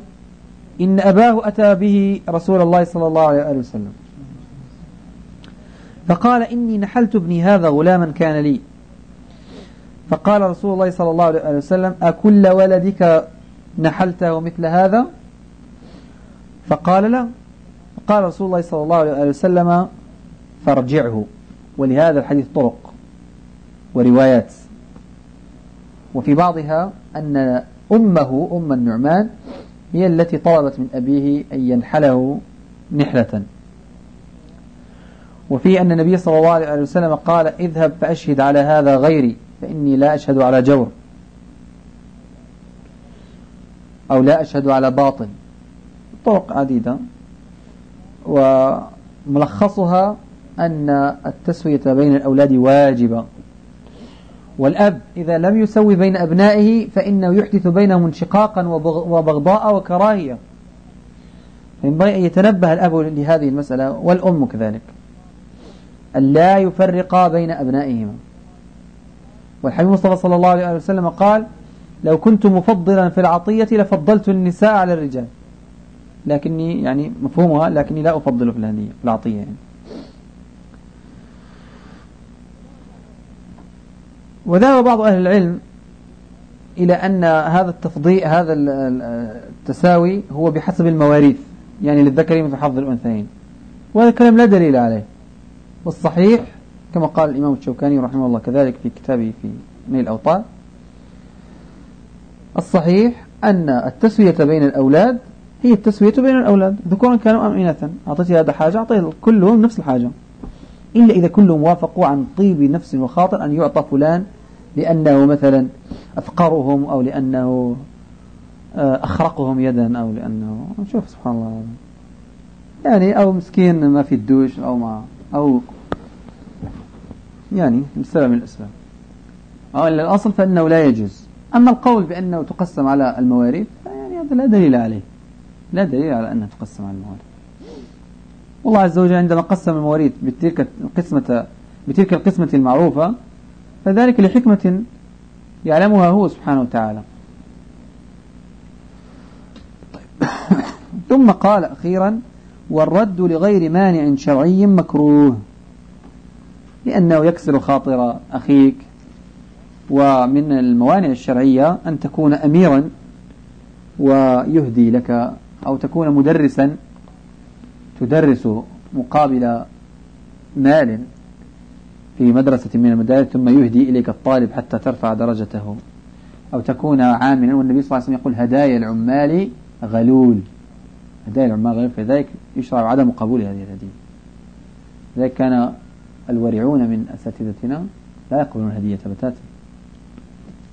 إن أباه أتى به رسول الله صلى الله عليه وسلم. فقال إني نحلت ابني هذا غلاما كان لي. فقال رسول الله صلى الله عليه وسلم أكل ولدك نحلته مثل هذا؟ فقال لا. فقال رسول الله صلى الله عليه وسلم فارجعه. ولهذا الحديث طرق وروايات. وفي بعضها أن أمه أم النعمان هي التي طلبت من أبيه أن ينحله نحلة. وفي أن النبي صلى الله عليه وسلم قال اذهب فأشهد على هذا غيري فإني لا أشهد على جور أو لا أشهد على باطل طرق عديدة. وملخصها أن التسوية بين الأولاد واجبة. والأب إذا لم يسوي بين أبنائه فإنه يحدث بينهم انشقاقا وبغضاء وكراهية. ينبغي أن يتنبه الأب لهذه المسألة والأم كذلك. لا يفرقا بين أبنائهما. والحبيب مصطفى صلى الله عليه وسلم قال لو كنت مفضلا في العطية لفضلت النساء على الرجال لكني يعني مفهومها لكني لا أفضل في العطية يعني. وذهب بعض أهل العلم إلى أن هذا التفضيل هذا التساوي هو بحسب المواريث يعني للذكر مثل حظ الأنثيين. وهذا الكلام لا دليل عليه. والصحيح كما قال الإمام الشوكاني رحمه الله كذلك في كتابه في نيل الأوطان الصحيح أن التسوية بين الأولاد هي التسوية بين الأولاد. ذكورا كانوا أم إناثا؟ أعطيت هذا حاجة أعطيت كلهم نفس الحاجة. إلا إذا كلهم وافقوا عن طيب نفس وخاطر أن يعطى فلان لأنه مثلا أفقرهم أو لأنه آه، أخرقهم يدا أو لأنه شوف سبحان الله. يعني أو مسكين ما في الدوش أو ما أو يعني بسبب من الأسباب. أو الأصل فإنه لا يجوز. أما القول بأنه تقسم على المواريث يعني هذا لا دليل عليه. لا دليل على أنها تقسم على المواريث. والله عز وجل عندما قسم المواريث بتلك القسمة بتلك القسمة المعروفة فذلك لحكمة يعلمها هو سبحانه وتعالى طيب. [coughs] ثم قال أخيرا والرد لغير مانع شرعي مكروه لأنه يكسر خاطر أخيك ومن الموانع الشرعية أن تكون أميرا ويهدي لك أو تكون مدرسا تدرس مقابل مال في مدرسة من المدارس ثم يهدي إليك الطالب حتى ترفع درجته. أو تكون عاملا والنبي صلى الله عليه وسلم يقول هدايا العمال غلول. هدايا العمال غلول فذلك يشرع عدم قبول هذه الهدية. لذلك كان الورعون من أساتذتنا لا يقبلون الهدية بتاتا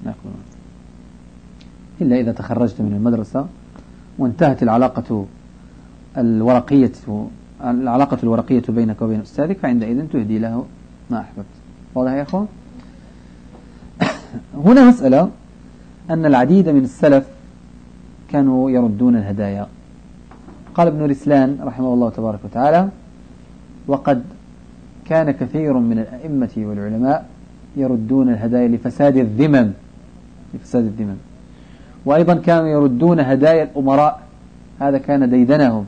لا يقبلون. إلا إذا تخرجت من المدرسة وانتهت العلاقة الورقية العلاقة الورقية بينك وبين أستاذك فعندئذ تهدي له. ما أحببت. واضح يا أخوان؟ [coughs] هنا مسألة أن العديد من السلف كانوا يردون الهدايا. قال ابن رسلان رحمه الله تبارك وتعالى وقد كان كثير من الأئمة والعلماء يردون الهدايا لفساد الذمم. لفساد الذمم. وأيضا كانوا يردون هدايا الأمراء. هذا كان ديدنهم.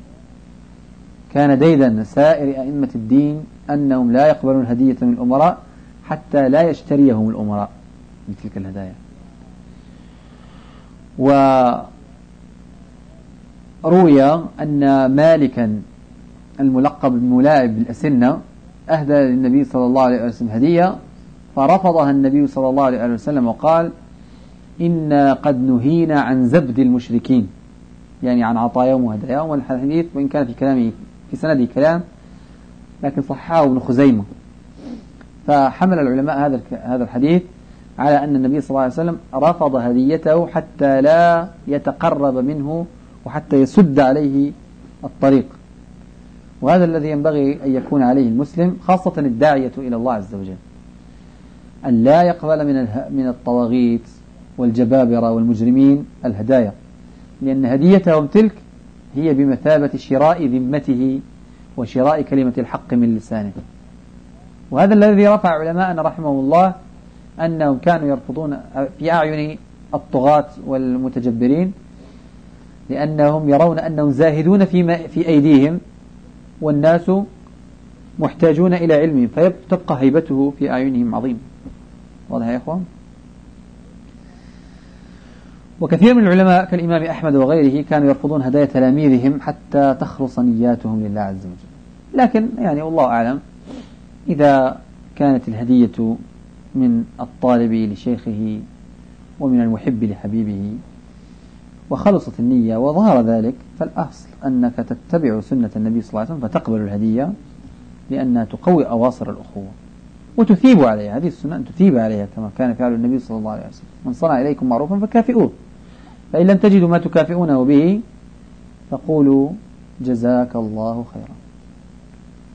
كان ديدن سائر أئمة الدين أنهم لا يقبلون هدية من الأمراء حتى لا يشتريهم الأمراء من تلك الهدايا. وروي أن مالكا الملقب بالملاعب بالأسنة أهدى للنبي صلى الله عليه وسلم هدية فرفضها النبي صلى الله عليه وسلم وقال إنا قد نهينا عن زبد المشركين. يعني عن عطاياهم وهداياهم والحديث وإن كان في كلامه في سنده كلام لكن صححه ابن خزيمة. فحمل العلماء هذا هذا الحديث على أن النبي صلى الله عليه وسلم رفض هديته حتى لا يتقرب منه وحتى يسد عليه الطريق. وهذا الذي ينبغي أن يكون عليه المسلم خاصة الداعية إلى الله عز وجل. أن لا يقبل من من الطواغيت والجبابرة والمجرمين الهدايا لأن هديتهم تلك هي بمثابة شراء ذمته وشراء كلمة الحق من لسانه. وهذا الذي رفع علماءنا رحمه الله أنهم كانوا يرفضون في أعين الطغاة والمتجبرين لأنهم يرون أنهم زاهدون في, في أيديهم والناس محتاجون إلى علمهم فتبقى هيبته في أعينهم عظيم. واضح يا إخوان؟ وكثير من العلماء كالإمام أحمد وغيره كانوا يرفضون هدايا تلاميذهم حتى تخلص نياتهم لله عز وجل. لكن يعني والله أعلم إذا كانت الهدية من الطالب لشيخه ومن المحب لحبيبه وخلصت النية وظهر ذلك فالأصل أنك تتبع سنة النبي صلى الله عليه وسلم فتقبل الهدية لأنها تقوي أواصر الأخوة وتثيب عليها. هذه السنة أن تثيب عليها كما كان فعل النبي صلى الله عليه وسلم. من صنع إليكم معروفا فكافئوه. فإن لم تجدوا ما تكافئونه به فقولوا جزاك الله خيرا.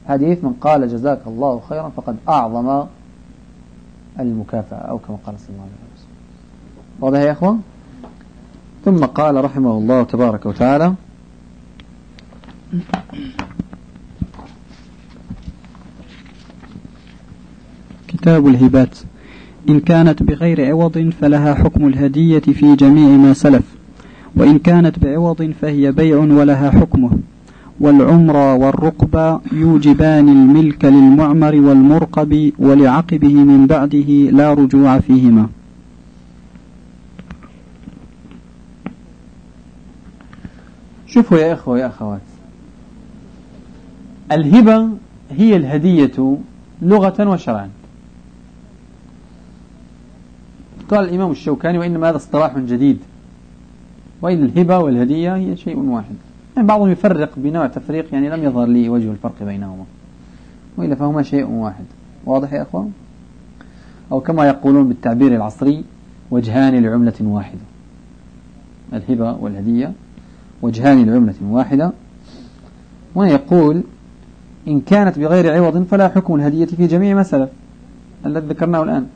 حديث من قال جزاك الله خيرا فقد أعظم المكافأة أو كما قال صلى الله عليه وسلم. واضح يا أخوان ثم قال رحمه الله تبارك وتعالى كتاب الهبات. إن كانت بغير عوض فلها حكم الهدية في جميع ما سلف وإن كانت بعوض فهي بيع ولها حكمه والعمر والرقبة يوجبان الملك للمعمر والمرقب ولعقبه من بعده لا رجوع فيهما. شوفوا يا إخوة يا أخوات الهبة هي الهدية لغة وشرعا. قال الإمام الشوكاني وإنما هذا اصطلاح جديد. وإن الهبة والهدية هي شيء واحد. يعني بعضهم يفرق بنوع تفريق يعني لم يظهر لي وجه الفرق بينهما. وإلا فهما شيء واحد. واضح يا أخوان؟ أو كما يقولون بالتعبير العصري وجهان لعملة واحدة. الهبة والهدية وجهان لعملة واحدة. ويقول إن كانت بغير عوض فلا حكم الهدية في جميع سلف الذي ذكرناه الآن.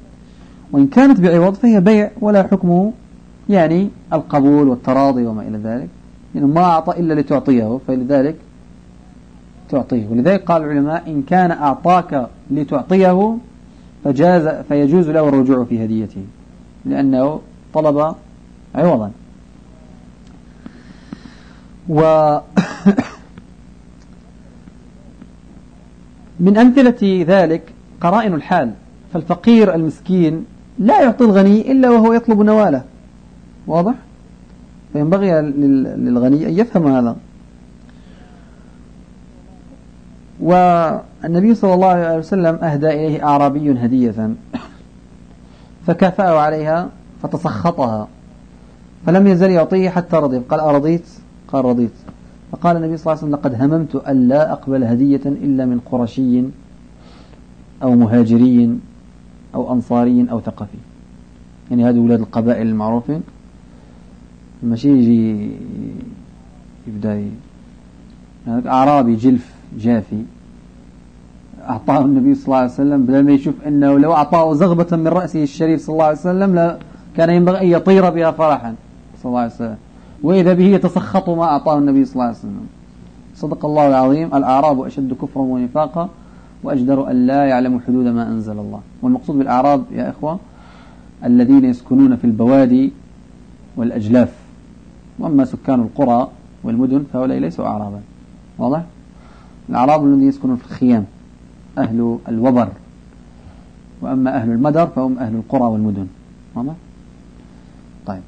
وإن كانت بعوض فهي بيع ولا حكمه يعني القبول والتراضي وما إلى ذلك. يعني ما أعطى إلا لتعطيه فلذلك تعطيه. ولذلك قال العلماء إن كان أعطاك لتعطيه فجاز فيجوز له الرجوع في هديته لأنه طلب عوضا. و [coughs] من أمثلة ذلك قرائن الحال. فالفقير المسكين لا يعطي الغني إلا وهو يطلب نواله. واضح؟ فينبغي للغني أن يفهم هذا. والنبي صلى الله عليه وسلم أهدى إليه أعرابي هدية. [coughs] فكافأه عليها فتسخطها فلم يزل يعطيه حتى رضي قال أرضيت؟ قال رضيت. فقال النبي صلى الله عليه وسلم لقد هممت أن لا أقبل هدية إلا من قرشي أو مهاجري أو أنصاري أو ثقفي يعني هذه أولاد القبائل المعروفين. ماشي يجي يبدأ يعني أعرابي جلف جافي. أعطاه النبي صلى الله عليه وسلم. بدل ما يشوف أنه لو أعطاه زغبة من رأسه الشريف صلى الله عليه وسلم كان ينبغي أن يطير بها فرحا صلى الله عليه وسلم. وإذا به يتسخط ما أعطاه النبي صلى الله عليه وسلم. صدق الله العظيم الأعراب أشد كفرا ونفاقا. وأجدر أن لا يعلموا حدود ما أنزل الله. والمقصود بالأعراب يا إخوة الذين يسكنون في البوادي والأجلاف. وأما سكان القرى والمدن فهؤلاء ليسوا أعرابا واضح؟ الأعراب الذين يسكنون في الخيام أهل الوبر. وأما أهل المدر فهم أهل القرى والمدن. واضح؟ طيب.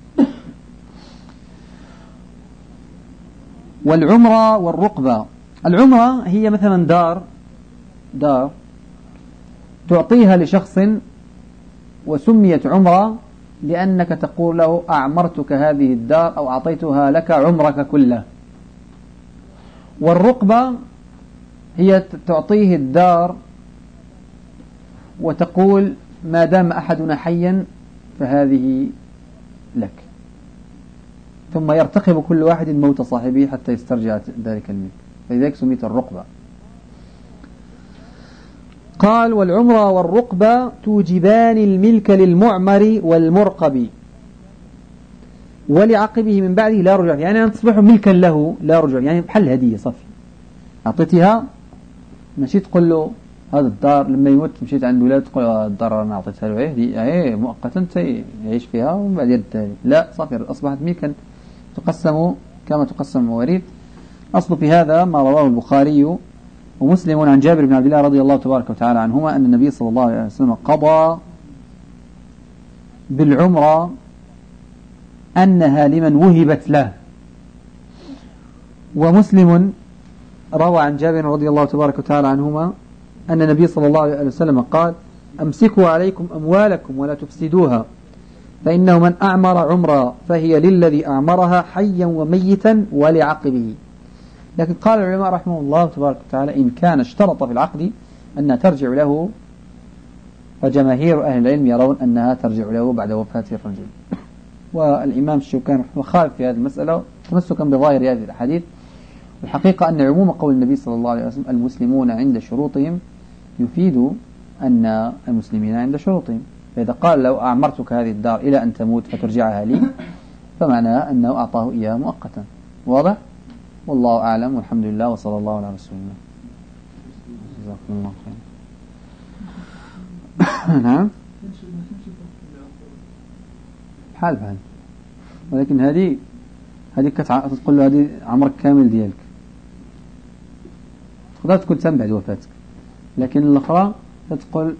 والعمرة والرقبة. العمرة هي مثلا دار دار تعطيها لشخص وسميت عمرة لأنك تقول له أعمرتك هذه الدار أو أعطيتها لك عمرك كله. والرقبة هي تعطيه الدار وتقول ما دام أحدنا حيا فهذه لك. ثم يرتقب كل واحد موت صاحبه حتى يسترجع ذلك الملك. فلذلك سميت الرقبة. قال والعمرة والرقبة توجبان الملك للمعمر والمرقب. ولعقبه من بعده لا رجوع يعني أن تصبح ملكا له لا رجوع يعني بحل هدية صفي أعطيتها. مشي تقول له هذا الدار لما يموت مشيت عند ولاد تقول الدار أنا أعطيتها له. إيه إيه مؤقتا يعيش فيها ومن بعد يد لا صافي أصبحت ملكا تقسم كما تقسم المواريث. أصل في هذا ما رواه البخاري ومسلم عن جابر بن عبد الله رضي الله تبارك وتعالى عنهما أن النبي صلى الله عليه وسلم قضى بالعمرة أنها لمن وهبت له. ومسلم روى عن جابر رضي الله تبارك وتعالى عنهما أن النبي صلى الله عليه وسلم قال أمسكوا عليكم أموالكم ولا تفسدوها فإنه من أعمر عمرا فهي للذي أعمرها حيا وميتا ولعقبه. لكن قال العلماء رحمه الله تبارك وتعالى إن كان اشترط في العقد أنها ترجع له فجماهير أهل العلم يرون أنها ترجع له بعد وفاة الرجل. والإمام الشوكاني رحمه خالف في هذه المسألة تمسكا بظاهر هذه الأحاديث. الحقيقة أن عموم قول النبي صلى الله عليه وسلم المسلمون عند شروطهم يفيد أن المسلمين عند شروطهم. فإذا قال لو أعمرتك هذه الدار إلى أن تموت فترجعها لي فمعناه أنه أعطاه إياها مؤقتا. واضح؟ والله أعلم والحمد لله وصلى الله على رسول الله جزاكم الله خير [coughs] نعم؟ بحال بحال. ولكن هذه هذه تقول له هذه عمرك كامل ديالك. تقدر تكون تم بعد وفاتك. لكن الأخرى تقول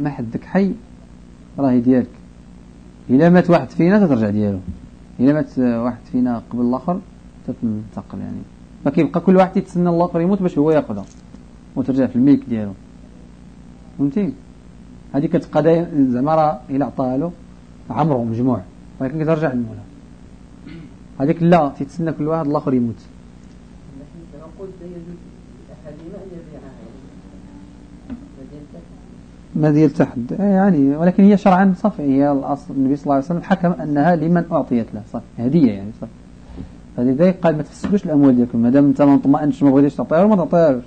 ما حدك حي راهي ديالك. إلا مات واحد فينا تترجع ديالو. إلا مات واحد فينا قبل الآخر تتنتقل يعني. فكيبقى كل واحد يتسنى الآخر يموت باش هو ياخذها وترجع في الملك ديالو. فهمتي؟ هذه كتبقى زعما راه إلا عطاها له عمره مجموع. ولكن كترجع للمولى هذيك لا تتسنى كل واحد الآخر يموت. ما ديال تحت يعني ولكن هي شرعا صافي. هي الأصل النبي صلى الله عليه وسلم حكم أنها لمن أعطيت له. صافي. هدية يعني صافي. فلذلك قال ما تفسدوش الأموال ديالكم ما دام أنت ما طمئنتش ما بغيتيش تعطيها ما تعطيهاش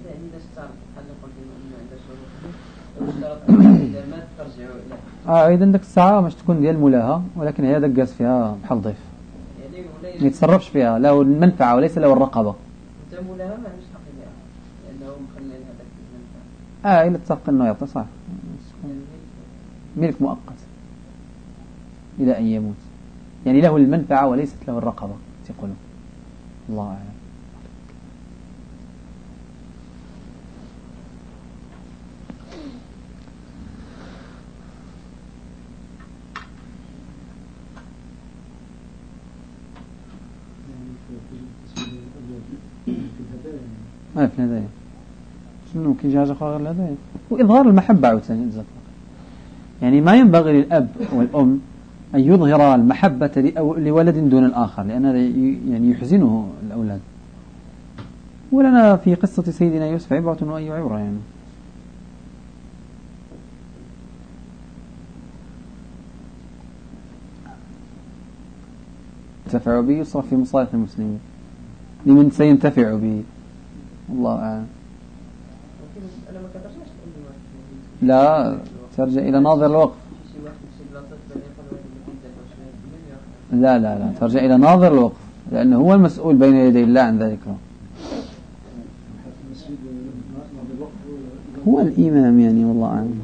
[coughs] آه إذا ديك الساعة باش تكون ديال مولاها ولكن هي دقاس فيها بحال ضيف. ما يتصرفش فيها له المنفعة وليس له الرقبة. مولاها ما لأنه مخلي آه إلا تسق إنه يعطي صح. ملك مؤقت. إلى أن يموت. يعني له المنفعة وليست له الرقبة يقولون الله. أعلم في الهدايا شنو كي جاج اخر غير الهدايا؟ وإظهار المحبة عاوتاني يعني ما ينبغي للأب والأم أن يظهر المحبة لولد دون الآخر لأن هذا يعني يحزنه الأولاد. ولنا في قصة سيدنا يوسف عبرة وأي عبرة يعني. ينتفع به يصرف في مصالح المسلمين. لمن سينتفع به. الله أعلم. لا ترجع إلى ناظر الوقف لا لا لا. ترجع إلى ناظر الوقف لأنه هو المسؤول بين يدي الله عن ذلك. هو الإمام يعني والله أعلم.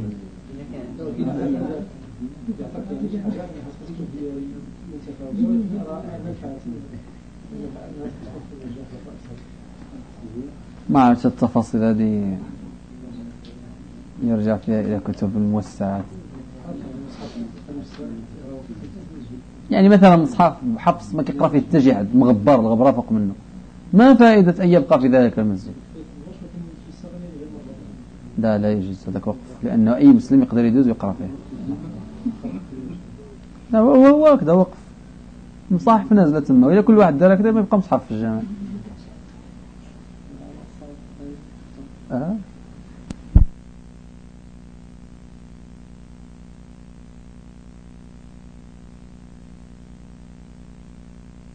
ما عرفت التفاصيل هذه. يرجع فيها إلى كتب الموسعات يعني مثلا مصحف حفص ما كيقرا فيه التجعد مغبر الغبره فوق منه. ما فائدة أن يبقى في ذلك المسجد؟ لا لا يجوز هذاك وقف لأنه أي مسلم يقدر يدوز ويقرأ فيه. لا هو هكذا وقف. مصاحف نازلة تما وإذا كل واحد دار كذا ما يبقى مصحف في الجامع أه؟